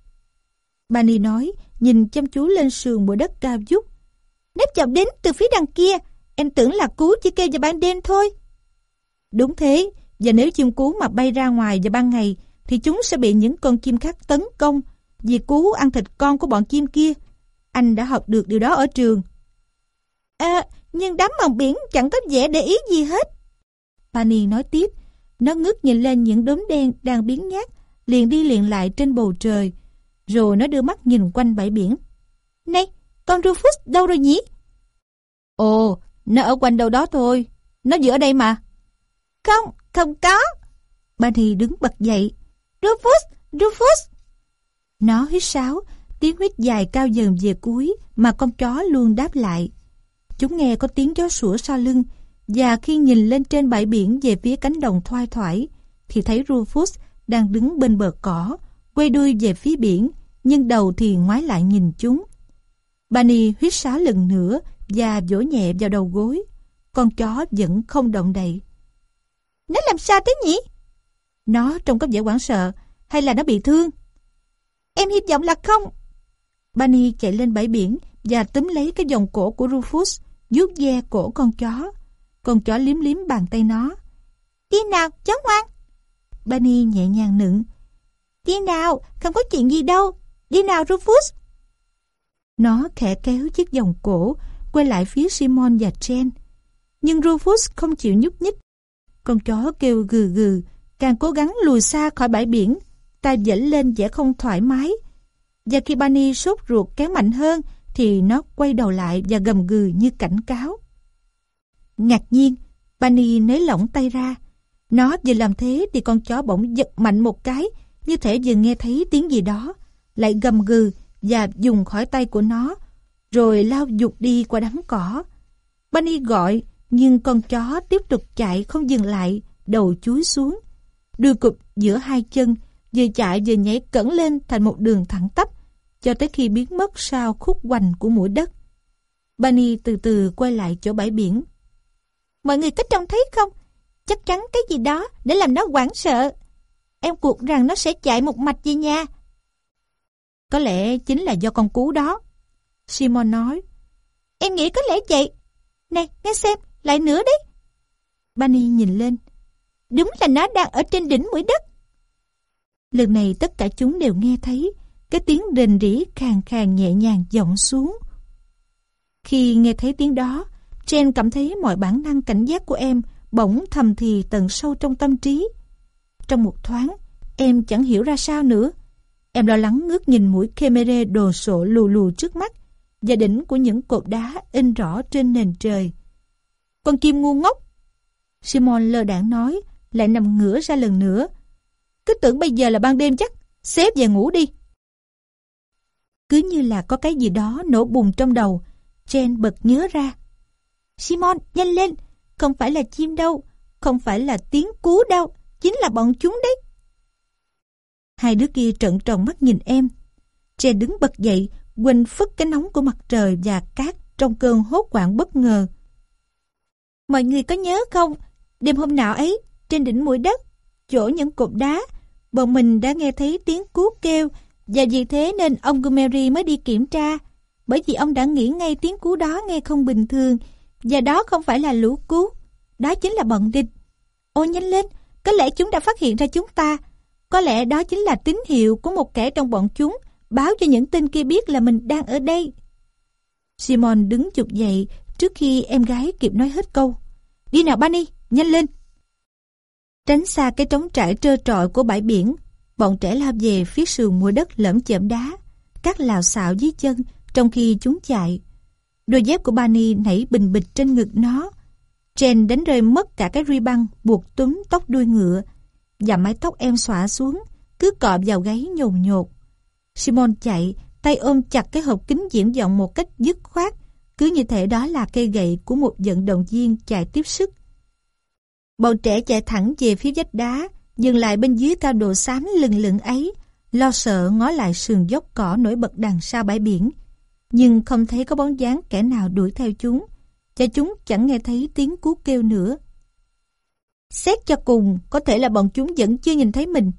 Bani nói, nhìn chăm chú lên sườn bụi đất cao vút. Nếu chậm đến từ phía đằng kia, em tưởng là cú chỉ kêu vào ban đêm thôi. Đúng thế, và nếu chim cú mà bay ra ngoài vào ban ngày, thì chúng sẽ bị những con chim khác tấn công vì cú ăn thịt con của bọn chim kia. Anh đã học được điều đó ở trường. À, nhưng đám mòng biển chẳng có vẻ để ý gì hết. Pani nói tiếp, nó ngước nhìn lên những đốm đen đang biến nhát, liền đi liền lại trên bầu trời. Rồi nó đưa mắt nhìn quanh bãi biển. Này, con Rufus đâu rồi nhỉ? Ồ, nó ở quanh đâu đó thôi. Nó giữa đây mà. Không, không có. Bunny đứng bật dậy. Rufus, Rufus. Nó hít sáo, tiếng huyết dài cao dần về cuối mà con chó luôn đáp lại. Chúng nghe có tiếng gió sủa sau lưng và khi nhìn lên trên bãi biển về phía cánh đồng thoai thoải thì thấy Rufus đang đứng bên bờ cỏ, quay đuôi về phía biển, nhưng đầu thì ngoái lại nhìn chúng. Bunny huyết sáo lần nữa và vỗ nhẹ vào đầu gối. Con chó vẫn không động đậy. Nó làm sao thế nhỉ? Nó trông có vẻ hoảng sợ hay là nó bị thương? Em hy vọng là không. Bunny chạy lên bãi biển và túm lấy cái vòng cổ của Rufus, vuốt ve cổ con chó. Con chó liếm liếm bàn tay nó. Đi nào, chó ngoan. Bunny nhẹ nhàng nựng. Đi nào, không có chuyện gì đâu. Đi nào Rufus. Nó khẽ kéo chiếc vòng cổ, quay lại phía Simon và Jen. Nhưng Rufus không chịu nhúc nhích. Con chó kêu gừ gừ, càng cố gắng lùi xa khỏi bãi biển, ta dẫn lên vẻ không thoải mái. Và khi bani sốt ruột kéo mạnh hơn, thì nó quay đầu lại và gầm gừ như cảnh cáo. Ngạc nhiên, bani nới lỏng tay ra. Nó vừa làm thế thì con chó bỗng giật mạnh một cái, như thể vừa nghe thấy tiếng gì đó, lại gầm gừ và dùng khỏi tay của nó, rồi lao dục đi qua đám cỏ. bani gọi, Nhưng con chó tiếp tục chạy không dừng lại, đầu chúi xuống. đưa cụp giữa hai chân, vừa chạy vừa nhảy cẩn lên thành một đường thẳng tắp, cho tới khi biến mất sau khúc quanh của mũi đất. Bunny từ từ quay lại chỗ bãi biển. Mọi người có trông thấy không? Chắc chắn cái gì đó để làm nó hoảng sợ. Em cuộc rằng nó sẽ chạy một mạch về nhà. Có lẽ chính là do con cú đó. Simon nói. Em nghĩ có lẽ vậy. Này, nghe xem, lại nữa đấy. Bunny nhìn lên. Đúng là nó đang ở trên đỉnh mũi đất. Lần này tất cả chúng đều nghe thấy cái tiếng rền rỉ khàn khàn nhẹ nhàng vọng xuống. Khi nghe thấy tiếng đó, Jen cảm thấy mọi bản năng cảnh giác của em bỗng thầm thì tận sâu trong tâm trí. Trong một thoáng, em chẳng hiểu ra sao nữa. Em lo lắng ngước nhìn mũi Kemere đồ sộ lù lù trước mắt và đỉnh của những cột đá in rõ trên nền trời. Con chim ngu ngốc! Simon lơ đảng nói, lại nằm ngửa ra lần nữa. Cứ tưởng bây giờ là ban đêm chắc, xếp về ngủ đi. Cứ như là có cái gì đó nổ bùng trong đầu, Jen bật nhớ ra. Simon, nhanh lên, không phải là chim đâu, không phải là tiếng cú đâu, chính là bọn chúng đấy. Hai đứa kia trợn tròn mắt nhìn em. Jen đứng bật dậy, quỳnh phức cái nóng của mặt trời và cát trong cơn hốt hoảng bất ngờ. Mọi người có nhớ không, đêm hôm nào ấy, trên đỉnh mũi đất, chỗ những cột đá, bọn mình đã nghe thấy tiếng cú kêu và vì thế nên ông Gumeri mới đi kiểm tra. Bởi vì ông đã nghĩ ngay tiếng cú đó nghe không bình thường và đó không phải là lũ cú. Đó chính là bọn địch. ô nhanh lên, có lẽ chúng đã phát hiện ra chúng ta. Có lẽ đó chính là tín hiệu của một kẻ trong bọn chúng báo cho những tên kia biết là mình đang ở đây. Simon đứng chụp dậy trước khi em gái kịp nói hết câu. Đi nào Bunny, nhanh lên. Tránh xa cái trống trải trơ trọi của bãi biển, bọn trẻ lao về phía sườn mùa đất lẫm chởm đá, các lào xạo dưới chân trong khi chúng chạy. Đôi dép của Bani nảy bình bịch trên ngực nó. Jen đánh rơi mất cả cái ri băng buộc túm tóc đuôi ngựa và mái tóc em xõa xuống, cứ cọ vào gáy nhồn nhột. Simon chạy, tay ôm chặt cái hộp kính diễn vọng một cách dứt khoát, cứ như thể đó là cây gậy của một vận động viên chạy tiếp sức. Bọn trẻ chạy thẳng về phía vách đá, dừng lại bên dưới cao độ xám lừng lừng ấy, lo sợ ngó lại sườn dốc cỏ nổi bật đằng sau bãi biển. Nhưng không thấy có bóng dáng kẻ nào đuổi theo chúng, và chúng chẳng nghe thấy tiếng cú kêu nữa. Xét cho cùng, có thể là bọn chúng vẫn chưa nhìn thấy mình.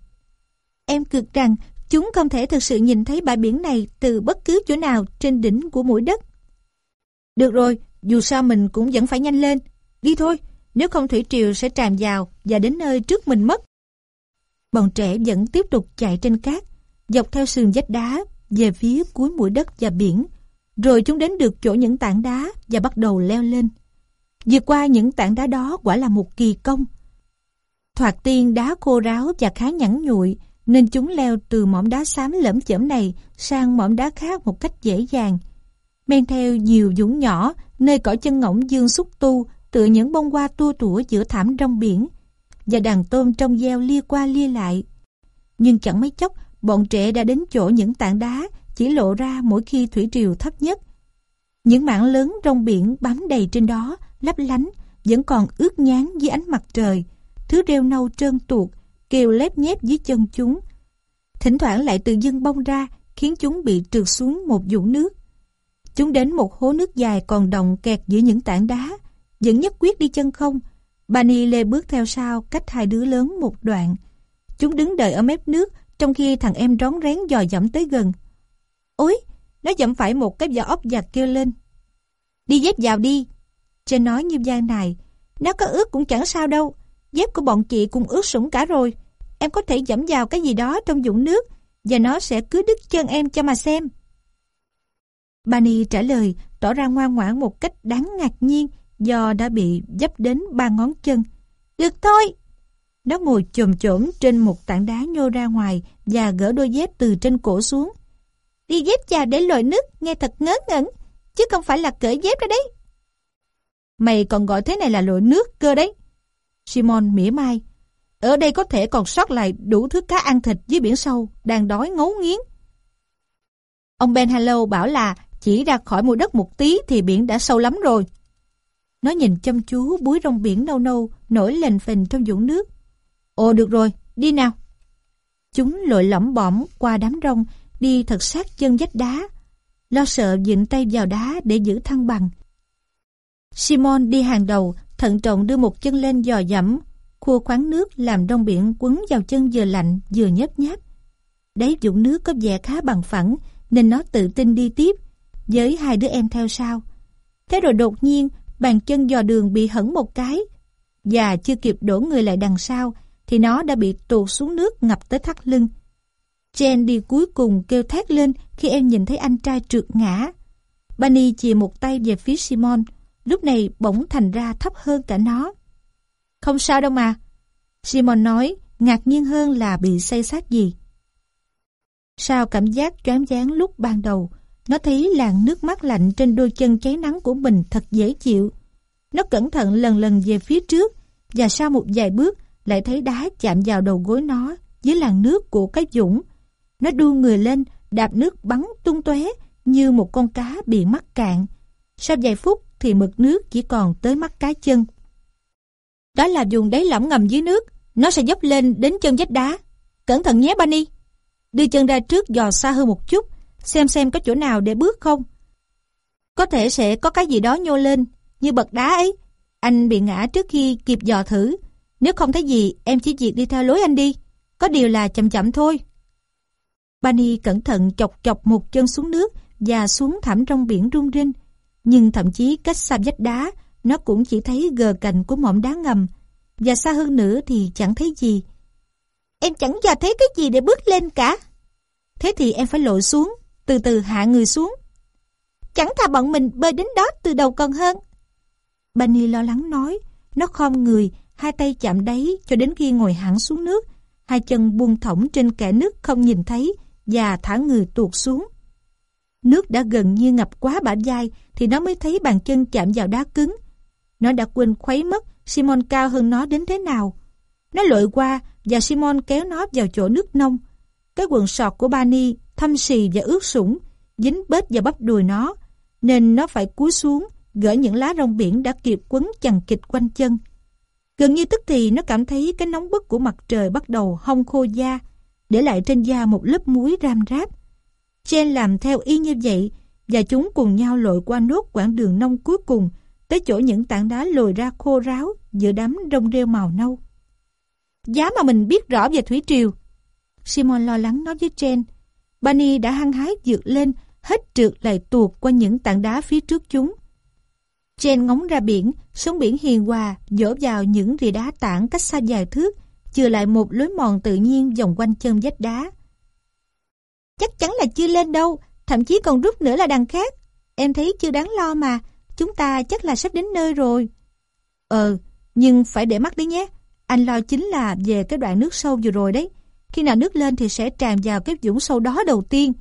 Em cực rằng chúng không thể thực sự nhìn thấy bãi biển này từ bất cứ chỗ nào trên đỉnh của mũi đất. Được rồi, dù sao mình cũng vẫn phải nhanh lên. Đi thôi, nếu không thủy triều sẽ tràn vào và đến nơi trước mình mất. Bọn trẻ vẫn tiếp tục chạy trên cát, dọc theo sườn vách đá về phía cuối mũi đất và biển. Rồi chúng đến được chỗ những tảng đá và bắt đầu leo lên. Vượt qua những tảng đá đó quả là một kỳ công. Thoạt tiên đá khô ráo và khá nhẵn nhụi, nên chúng leo từ mỏm đá xám lẫm chởm này sang mỏm đá khác một cách dễ dàng. Men theo nhiều dũng nhỏ, nơi cỏ chân ngỗng dương xúc tu, tựa những bông hoa tua tủa giữa thảm rong biển, và đàn tôm trong gieo lia qua lia lại. Nhưng chẳng mấy chốc, bọn trẻ đã đến chỗ những tảng đá chỉ lộ ra mỗi khi thủy triều thấp nhất. Những mảng lớn rong biển bám đầy trên đó, lấp lánh, vẫn còn ướt nhán dưới ánh mặt trời, thứ rêu nâu trơn tuột, kêu lép nhép dưới chân chúng. Thỉnh thoảng lại tự dưng bông ra, khiến chúng bị trượt xuống một vũng nước. Chúng đến một hố nước dài còn đồng kẹt giữa những tảng đá, vẫn nhất quyết đi chân không. Bani lê bước theo sau, cách hai đứa lớn một đoạn. Chúng đứng đợi ở mép nước, trong khi thằng em rón rén dò dẫm tới gần. Ôi, nó dẫm phải một cái vỏ ốc và kêu lên. Đi dép vào đi. Trên nói như gian này, nó có ướt cũng chẳng sao đâu. Dép của bọn chị cũng ướt sũng cả rồi. Em có thể dẫm vào cái gì đó trong dũng nước và nó sẽ cứ đứt chân em cho mà xem. Bani trả lời tỏ ra ngoan ngoãn một cách đáng ngạc nhiên do đã bị dấp đến ba ngón chân. Được thôi! Nó ngồi chồm chổm trên một tảng đá nhô ra ngoài và gỡ đôi dép từ trên cổ xuống. Đi dép chào để lội nước nghe thật ngớ ngẩn, chứ không phải là cởi dép ra đấy. Mày còn gọi thế này là lội nước cơ đấy. Simon mỉa mai. Ở đây có thể còn sót lại đủ thứ cá ăn thịt dưới biển sâu, đang đói ngấu nghiến. Ông Ben Hallow bảo là chỉ ra khỏi mùa đất một tí thì biển đã sâu lắm rồi. Nó nhìn chăm chú búi rong biển nâu nâu nổi lên phình trong vũng nước. Ồ được rồi, đi nào. Chúng lội lõm bõm qua đám rong, đi thật sát chân vách đá. Lo sợ dịnh tay vào đá để giữ thăng bằng. Simon đi hàng đầu, thận trọng đưa một chân lên dò dẫm, khua khoáng nước làm rong biển quấn vào chân vừa lạnh vừa nhấp nháp. Đáy vũng nước có vẻ khá bằng phẳng, nên nó tự tin đi tiếp, với hai đứa em theo sau. Thế rồi đột nhiên, bàn chân dò đường bị hẳn một cái, và chưa kịp đổ người lại đằng sau, thì nó đã bị tuột xuống nước ngập tới thắt lưng. Jen đi cuối cùng kêu thét lên khi em nhìn thấy anh trai trượt ngã. Bunny chìa một tay về phía Simon, lúc này bỗng thành ra thấp hơn cả nó. Không sao đâu mà. Simon nói, ngạc nhiên hơn là bị say sát gì. Sao cảm giác choáng váng lúc ban đầu, nó thấy làn nước mắt lạnh trên đôi chân cháy nắng của mình thật dễ chịu. Nó cẩn thận lần lần về phía trước và sau một vài bước lại thấy đá chạm vào đầu gối nó dưới làn nước của cái dũng. Nó đu người lên, đạp nước bắn tung tóe như một con cá bị mắc cạn. Sau vài phút thì mực nước chỉ còn tới mắt cái chân. Đó là vùng đáy lỏng ngầm dưới nước, nó sẽ dốc lên đến chân vách đá. Cẩn thận nhé Bunny. Đưa chân ra trước dò xa hơn một chút, xem xem có chỗ nào để bước không. Có thể sẽ có cái gì đó nhô lên, như bậc đá ấy. Anh bị ngã trước khi kịp dò thử. Nếu không thấy gì, em chỉ việc đi theo lối anh đi. Có điều là chậm chậm thôi. bani cẩn thận chọc chọc một chân xuống nước và xuống thẳm trong biển rung rinh. Nhưng thậm chí cách xa vách đá, nó cũng chỉ thấy gờ cành của mỏm đá ngầm. Và xa hơn nữa thì chẳng thấy gì. Em chẳng giờ thấy cái gì để bước lên cả. Thế thì em phải lội xuống, từ từ hạ người xuống. Chẳng thà bọn mình bơi đến đó từ đầu còn hơn. Bunny lo lắng nói, nó khom người, hai tay chạm đáy cho đến khi ngồi hẳn xuống nước, hai chân buông thõng trên kẻ nước không nhìn thấy và thả người tuột xuống. Nước đã gần như ngập quá bả vai thì nó mới thấy bàn chân chạm vào đá cứng. Nó đã quên khuấy mất Simon cao hơn nó đến thế nào. Nó lội qua và Simon kéo nó vào chỗ nước nông. Cái quần sọt của Bani thâm xì và ướt sũng, dính bết vào bắp đùi nó, nên nó phải cúi xuống, gỡ những lá rong biển đã kịp quấn chằng kịch quanh chân. Gần như tức thì nó cảm thấy cái nóng bức của mặt trời bắt đầu hong khô da, để lại trên da một lớp muối ram ráp. Chen làm theo y như vậy, và chúng cùng nhau lội qua nốt quãng đường nông cuối cùng, tới chỗ những tảng đá lồi ra khô ráo giữa đám rong rêu màu nâu. Giá mà mình biết rõ về thủy triều. Simon lo lắng nói với Chen. Bani đã hăng hái dược lên, hết trượt lại tuột qua những tảng đá phía trước chúng. Chen ngóng ra biển, sóng biển hiền hòa, dỗ vào những rìa đá tảng cách xa vài thước, chừa lại một lối mòn tự nhiên vòng quanh chân vách đá. Chắc chắn là chưa lên đâu, thậm chí còn rút nữa là đằng khác. Em thấy chưa đáng lo mà, chúng ta chắc là sắp đến nơi rồi. Ờ, nhưng phải để mắt đấy nhé. Anh lo chính là về cái đoạn nước sâu vừa rồi đấy. Khi nào nước lên thì sẽ tràn vào cái dũng sâu đó đầu tiên.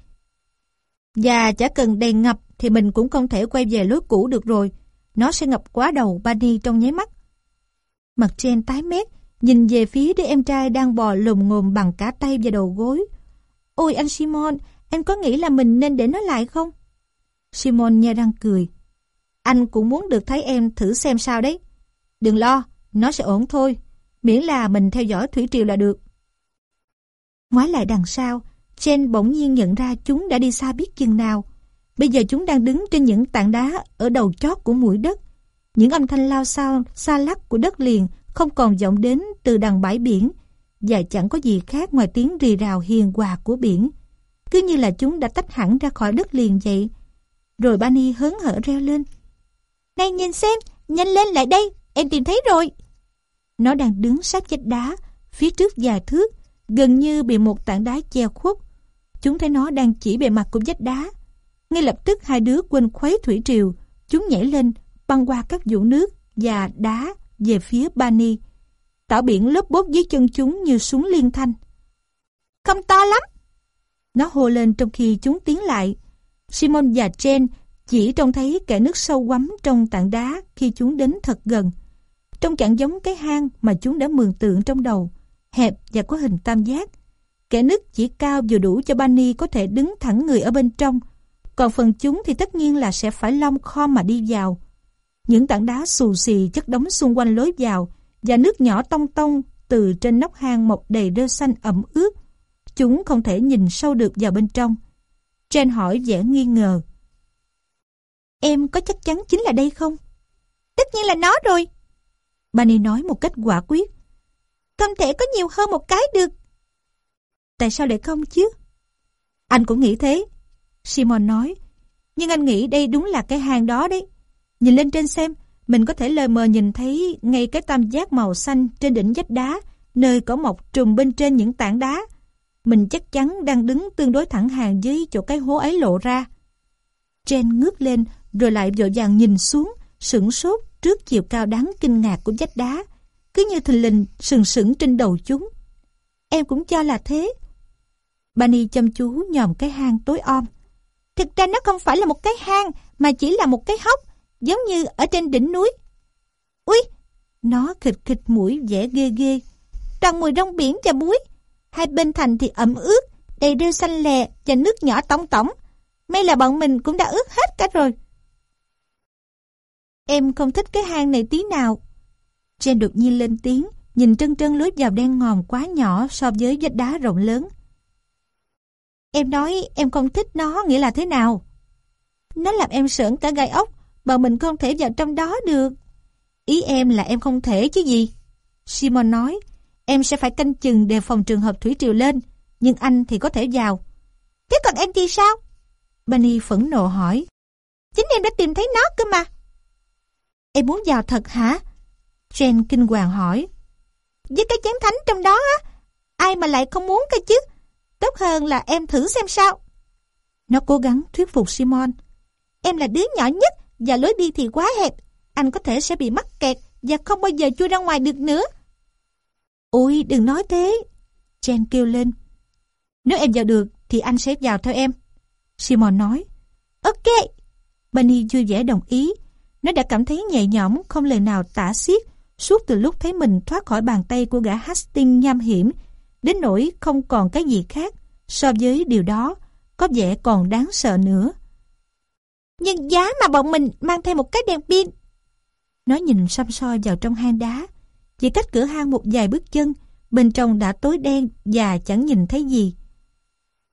Và chả cần đèn ngập thì mình cũng không thể quay về lối cũ được rồi. Nó sẽ ngập quá đầu bani trong nháy mắt. Mặt trên tái mét, nhìn về phía đứa em trai đang bò lùm ngồm bằng cả tay và đầu gối. Ôi anh Simon, em có nghĩ là mình nên để nó lại không? Simon nhe răng cười. Anh cũng muốn được thấy em thử xem sao đấy. Đừng lo, nó sẽ ổn thôi. Miễn là mình theo dõi thủy triều là được. Ngoái lại đằng sau, Jen bỗng nhiên nhận ra chúng đã đi xa biết chừng nào. Bây giờ chúng đang đứng trên những tảng đá ở đầu chót của mũi đất. Những âm thanh lao sao, xa lắc của đất liền không còn vọng đến từ đằng bãi biển và chẳng có gì khác ngoài tiếng rì rào hiền hòa của biển. Cứ như là chúng đã tách hẳn ra khỏi đất liền vậy. Rồi Bani hớn hở reo lên. Này nhìn xem, nhanh lên lại đây, em tìm thấy rồi. Nó đang đứng sát vách đá, phía trước vài thước, gần như bị một tảng đá che khuất. Chúng thấy nó đang chỉ bề mặt của vách đá. Ngay lập tức hai đứa quên khuấy thủy triều, chúng nhảy lên, băng qua các vũng nước và đá về phía Bani. Tảo biển lớp bốt dưới chân chúng như súng liên thanh. Không to lắm. Nó hô lên trong khi chúng tiến lại. Simon và Jen chỉ trông thấy kẻ nước sâu quắm trong tảng đá khi chúng đến thật gần. Trông chẳng giống cái hang mà chúng đã mường tượng trong đầu, hẹp và có hình tam giác. Kẻ nứt chỉ cao vừa đủ cho Bunny có thể đứng thẳng người ở bên trong, còn phần chúng thì tất nhiên là sẽ phải long kho mà đi vào. Những tảng đá xù xì chất đóng xung quanh lối vào và nước nhỏ tông tông từ trên nóc hang mọc đầy rêu xanh ẩm ướt. Chúng không thể nhìn sâu được vào bên trong. Jen hỏi vẻ nghi ngờ. Em có chắc chắn chính là đây không? Tất nhiên là nó rồi. Bunny nói một cách quả quyết. Không thể có nhiều hơn một cái được. Tại sao lại không chứ? Anh cũng nghĩ thế. Simon nói. Nhưng anh nghĩ đây đúng là cái hang đó đấy. Nhìn lên trên xem, mình có thể lờ mờ nhìn thấy ngay cái tam giác màu xanh trên đỉnh vách đá, nơi có mọc trùm bên trên những tảng đá. Mình chắc chắn đang đứng tương đối thẳng hàng dưới chỗ cái hố ấy lộ ra. Jen ngước lên rồi lại vội vàng nhìn xuống, sửng sốt trước chiều cao đáng kinh ngạc của vách đá, cứ như thình lình sừng sững trên đầu chúng. Em cũng cho là thế. bani chăm chú nhòm cái hang tối om. Thực ra nó không phải là một cái hang, mà chỉ là một cái hốc, giống như ở trên đỉnh núi. Ui, nó khịch khịch mũi vẻ ghê ghê. Toàn mùi rong biển và muối. Hai bên thành thì ẩm ướt, đầy rêu xanh lè và nước nhỏ tống tống May là bọn mình cũng đã ướt hết cả rồi. Em không thích cái hang này tí nào. Jen đột nhiên lên tiếng, nhìn trân trân lướt vào đen ngòm quá nhỏ so với vách đá rộng lớn. Em nói em không thích nó nghĩa là thế nào? Nó làm em sởn cả gai ốc, mà mình không thể vào trong đó được. Ý em là em không thể chứ gì? Simon nói, em sẽ phải canh chừng đề phòng trường hợp thủy triều lên, nhưng anh thì có thể vào. Thế còn em thì sao? Bunny phẫn nộ hỏi. Chính em đã tìm thấy nó cơ mà. Em muốn vào thật hả? Jen kinh hoàng hỏi. Với cái chén thánh trong đó á, ai mà lại không muốn cơ chứ? Tốt hơn là em thử xem sao. Nó cố gắng thuyết phục Simon. Em là đứa nhỏ nhất và lối đi thì quá hẹp. Anh có thể sẽ bị mắc kẹt và không bao giờ chui ra ngoài được nữa. Ôi đừng nói thế. Jen kêu lên. Nếu em vào được thì anh sẽ vào theo em. Simon nói. Ok. Bunny vui vẻ đồng ý. Nó đã cảm thấy nhẹ nhõm không lời nào tả xiết suốt từ lúc thấy mình thoát khỏi bàn tay của gã Hastings nham hiểm đến nỗi không còn cái gì khác so với điều đó có vẻ còn đáng sợ nữa. Nhưng giá mà bọn mình mang theo một cái đèn pin. Nó nhìn xăm soi vào trong hang đá. Chỉ cách cửa hang một vài bước chân, bên trong đã tối đen và chẳng nhìn thấy gì.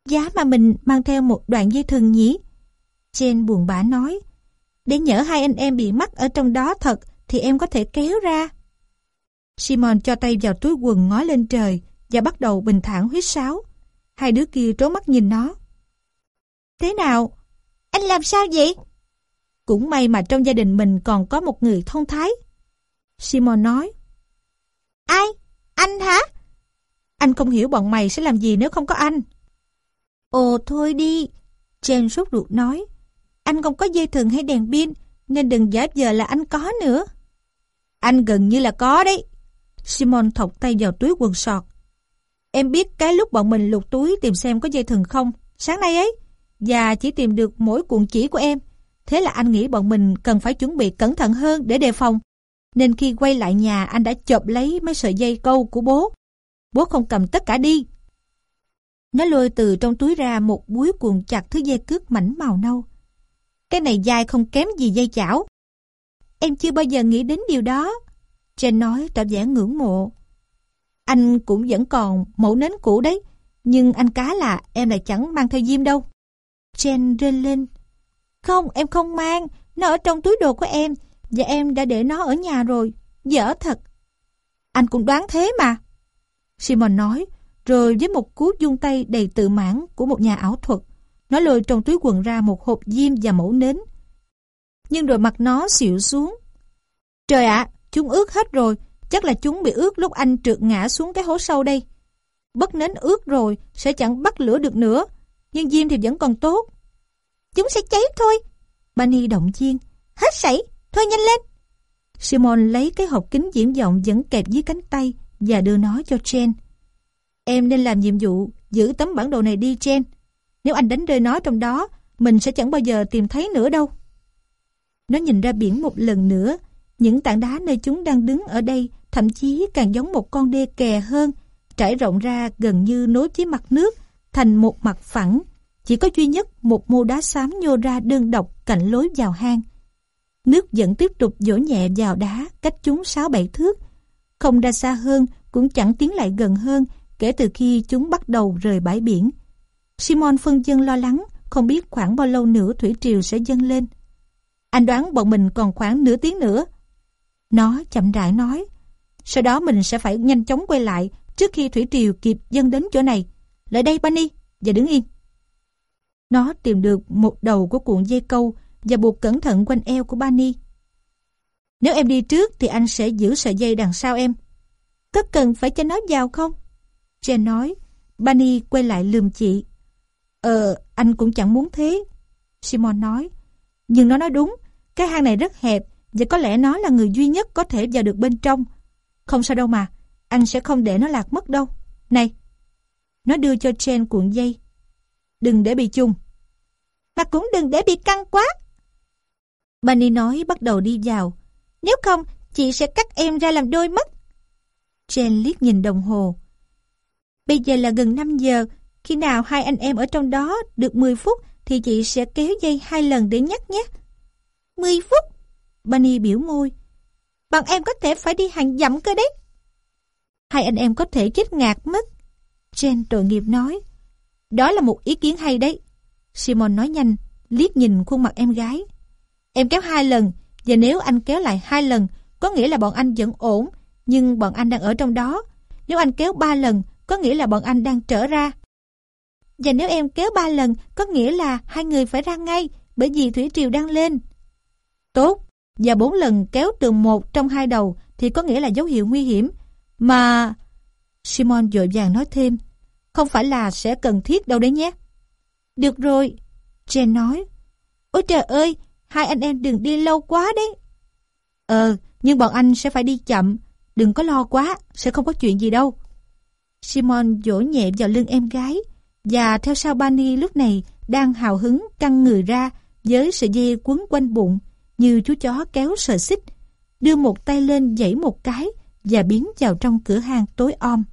Giá mà mình mang theo một đoạn dây thừng nhỉ? Jen buồn bã nói. Để nhỡ hai anh em bị mắc ở trong đó thật thì em có thể kéo ra. Simon cho tay vào túi quần ngó lên trời và bắt đầu bình thản huyết sáo. Hai đứa kia trố mắt nhìn nó. Thế nào? Anh làm sao vậy? Cũng may mà trong gia đình mình còn có một người thông thái. Simon nói. Ai? Anh hả? Anh không hiểu bọn mày sẽ làm gì nếu không có anh. Ồ thôi đi. Jen sốt ruột nói. Anh không có dây thừng hay đèn pin, nên đừng giả vờ là anh có nữa. Anh gần như là có đấy. Simon thọc tay vào túi quần sọt. Em biết cái lúc bọn mình lục túi tìm xem có dây thừng không, sáng nay ấy, và chỉ tìm được mỗi cuộn chỉ của em. Thế là anh nghĩ bọn mình cần phải chuẩn bị cẩn thận hơn để đề phòng. Nên khi quay lại nhà anh đã chộp lấy mấy sợi dây câu của bố. Bố không cầm tất cả đi. Nó lôi từ trong túi ra một búi cuộn chặt thứ dây cước mảnh màu nâu. Cái này dài không kém gì dây chảo. Em chưa bao giờ nghĩ đến điều đó. Chen nói tỏ vẻ ngưỡng mộ. Anh cũng vẫn còn mẫu nến cũ đấy, nhưng anh cá là em lại chẳng mang theo diêm đâu. Jen rên lên. Không, em không mang, nó ở trong túi đồ của em, và em đã để nó ở nhà rồi. Dở thật. Anh cũng đoán thế mà. Simon nói, rồi với một cú dung tay đầy tự mãn của một nhà ảo thuật, nó lôi trong túi quần ra một hộp diêm và mẫu nến. Nhưng rồi mặt nó xịu xuống. Trời ạ, chúng ướt hết rồi, chắc là chúng bị ướt lúc anh trượt ngã xuống cái hố sâu đây. Bất nến ướt rồi, sẽ chẳng bắt lửa được nữa, nhưng diêm thì vẫn còn tốt. Chúng sẽ cháy thôi. Bunny động chiên. Hết sảy, thôi nhanh lên. Simon lấy cái hộp kính diễm vọng vẫn kẹp dưới cánh tay và đưa nó cho Jen. Em nên làm nhiệm vụ giữ tấm bản đồ này đi Jen. Nếu anh đánh rơi nó trong đó, mình sẽ chẳng bao giờ tìm thấy nữa đâu. Nó nhìn ra biển một lần nữa. Những tảng đá nơi chúng đang đứng ở đây thậm chí càng giống một con đê kè hơn, trải rộng ra gần như nối với mặt nước thành một mặt phẳng. Chỉ có duy nhất một mô đá xám nhô ra đơn độc cạnh lối vào hang. Nước vẫn tiếp tục dỗ nhẹ vào đá cách chúng 6-7 thước. Không ra xa hơn cũng chẳng tiến lại gần hơn kể từ khi chúng bắt đầu rời bãi biển. Simon phân dân lo lắng, không biết khoảng bao lâu nữa thủy triều sẽ dâng lên. Anh đoán bọn mình còn khoảng nửa tiếng nữa. Nó chậm rãi nói, sau đó mình sẽ phải nhanh chóng quay lại trước khi thủy triều kịp dâng đến chỗ này. Lại đây Bunny, và đứng yên. Nó tìm được một đầu của cuộn dây câu và buộc cẩn thận quanh eo của Bunny. Nếu em đi trước thì anh sẽ giữ sợi dây đằng sau em. Có cần phải cho nó vào không? Jen nói. Bunny quay lại lườm chị. Ờ, anh cũng chẳng muốn thế. Simon nói. Nhưng nó nói đúng, cái hang này rất hẹp và có lẽ nó là người duy nhất có thể vào được bên trong. Không sao đâu mà, anh sẽ không để nó lạc mất đâu. Này! Nó đưa cho chen cuộn dây. Đừng để bị chung. Mà cũng đừng để bị căng quá. Bunny nói bắt đầu đi vào. Nếu không, chị sẽ cắt em ra làm đôi mất. chen liếc nhìn đồng hồ. Bây giờ là gần 5 giờ, khi nào hai anh em ở trong đó được 10 phút thì chị sẽ kéo dây hai lần để nhắc nhé. 10 phút? Bunny biểu môi. Bọn em có thể phải đi hàng dặm cơ đấy. Hai anh em có thể chết ngạt mất. Jen tội nghiệp nói. Đó là một ý kiến hay đấy. Simon nói nhanh, liếc nhìn khuôn mặt em gái. Em kéo hai lần, và nếu anh kéo lại hai lần, có nghĩa là bọn anh vẫn ổn, nhưng bọn anh đang ở trong đó. Nếu anh kéo ba lần, có nghĩa là bọn anh đang trở ra. Và nếu em kéo ba lần, có nghĩa là hai người phải ra ngay, bởi vì thủy triều đang lên. Tốt, và bốn lần kéo từ một trong hai đầu thì có nghĩa là dấu hiệu nguy hiểm. Mà... Simon dội vàng nói thêm, không phải là sẽ cần thiết đâu đấy nhé. Được rồi, Jen nói. Ôi trời ơi, hai anh em đừng đi lâu quá đấy. Ờ, nhưng bọn anh sẽ phải đi chậm, đừng có lo quá, sẽ không có chuyện gì đâu. Simon vỗ nhẹ vào lưng em gái, và theo sau Bani lúc này đang hào hứng căng người ra với sợi dây quấn quanh bụng như chú chó kéo sợi xích, đưa một tay lên dãy một cái và biến vào trong cửa hàng tối om.